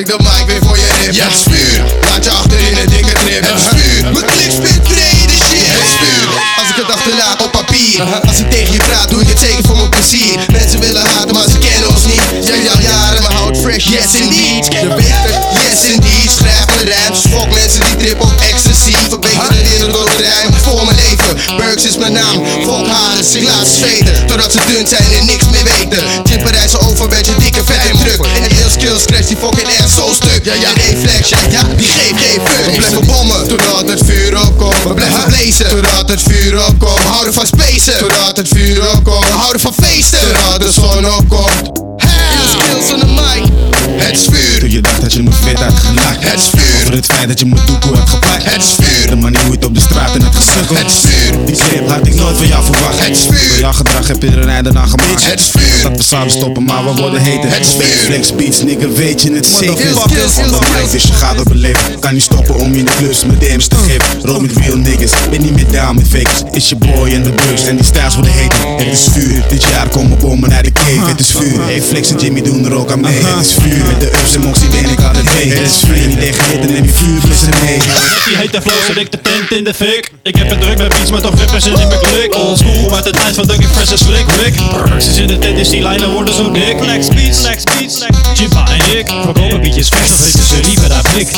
ik de mic weer voor je rip. Ja, het laat je achter in een dikke trip. Het is vuur, mijn klik spit brede shit. Het is vuur, als ik het achterlaat op papier. Als ik tegen je praat, doe ik het zeker voor mijn plezier. Mensen willen haten, maar ze kennen ons niet. Jij al jaren, maar houd fresh, yes indeed. Weet het, yes indeed. Schrijf mijn rijms, fuck mensen die trip op ecstasy. Verbeter de wereld door het rijm voor mijn leven. Burks is mijn naam, fuck haren, ik laat zweten. Totdat ze dun zijn en niks meer weten. Chippen reizen over met je dikke vet en druk. Die fucking ass zo stuk. Ja, ja, reflex, ja, ja, die geeft geen fuck. We blijven bommen, totdat het vuur opkomt. We blijven blazen, totdat het vuur opkomt. We houden van spacen, totdat het vuur opkomt. We houden van feesten, totdat de zon opkomt. Heel skills on the mic. Het is vuur, Toen je dacht dat je me vet had gelakt. het is vuur. Over het feit dat je me doekoe had gepakt. Het is vuur. De manier hoe je het op de straat en het gesukkeld. Het is vuur. Die had ik nooit van jou verwacht. Het is vuur. Jouw gedrag heb je er een einde aan gemaakt. Het is vuur. Dat we samen stoppen, maar we worden heter. Het is vuur. Flex beats, nigga, weet je het zeker. Van de mic, dus je gaat op het leven. Kan niet stoppen om je in de klus met DM's te geven. Roll met real niggas, ben niet meer down met fakers. Is je boy en de drugs en die styles worden heter. Het is vuur, dit jaar komen bommen uit de cave. Het is vuur, hey Flex en Jimmy doen er ook aan mee. Het is vuur, met de ups en altijd mee. Het is tegen hit en neem je vuur, blissen mee. Die hete flow zet ik de tent in de fik. Ik heb het druk met beats, maar toch rippers in mijn klik. Old school uit de tijd van Dougie Fresh en Slick Rick is in de tent, dus die lijnen worden zo dik. Flex beats, flex beats, Chippa en ik. Verkopen beatjes vers, of weten ze liever daar blik